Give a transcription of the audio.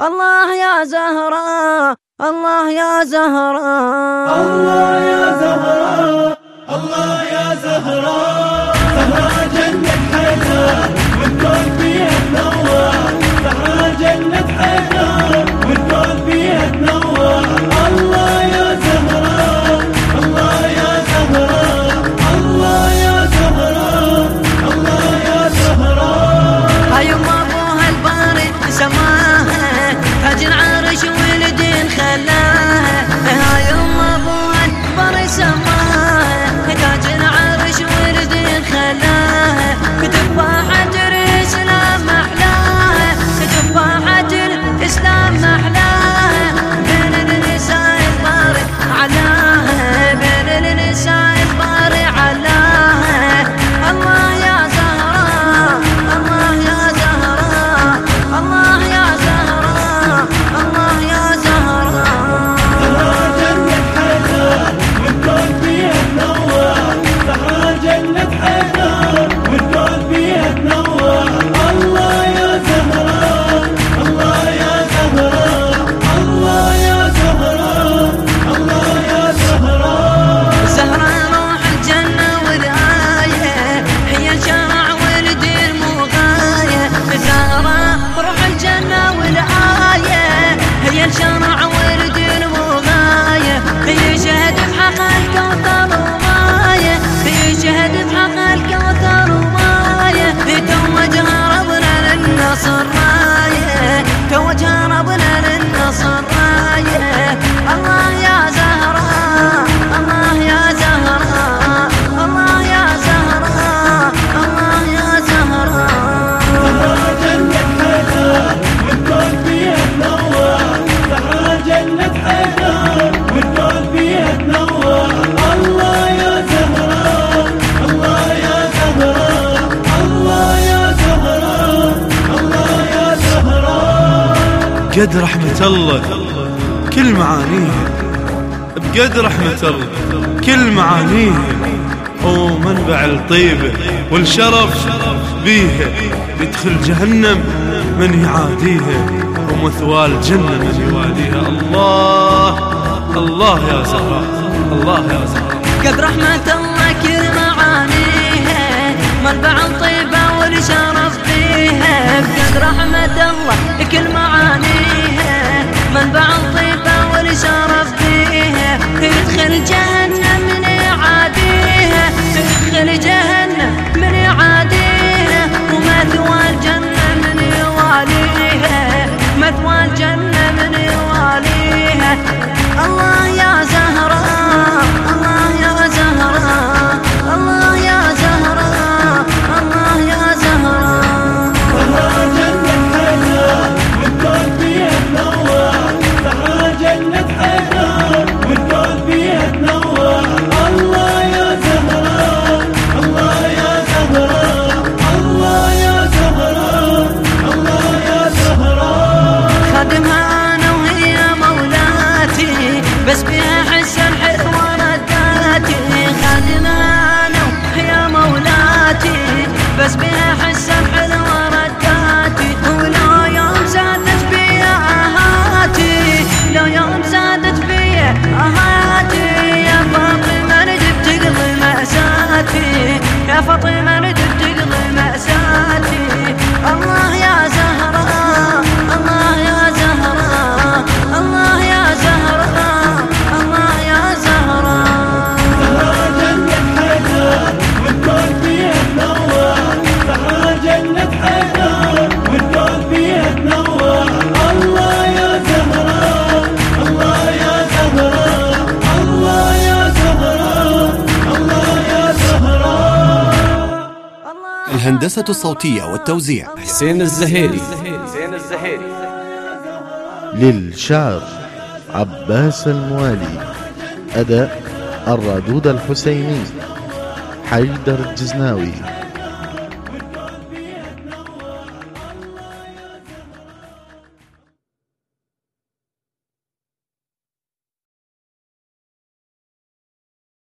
الله يا زهراء الله يا زهراء الله يا زهراء الله يا زهراء بقد رحمة الله كل معانيها بقد رحمة الله كل معانيها أو منبع الطيبة والشرف بيها يدخل جهنم من يعاديها ومثوى الجنة من يواليها. الله الله يا زهراء الله يا زهراء. قد رحمة الله كل معانيها منبع الطيبة والشرف ابقت رحمة الله لكل معانيها منبع الطيبة والشرف فيها يدخل جهنم. Sometimes. الهندسة الصوتية والتوزيع. حسين الزهيري. حسين الزهيري. للشعر عباس الموالي. أداء الردود الحسيني. حيدر الجزناوي.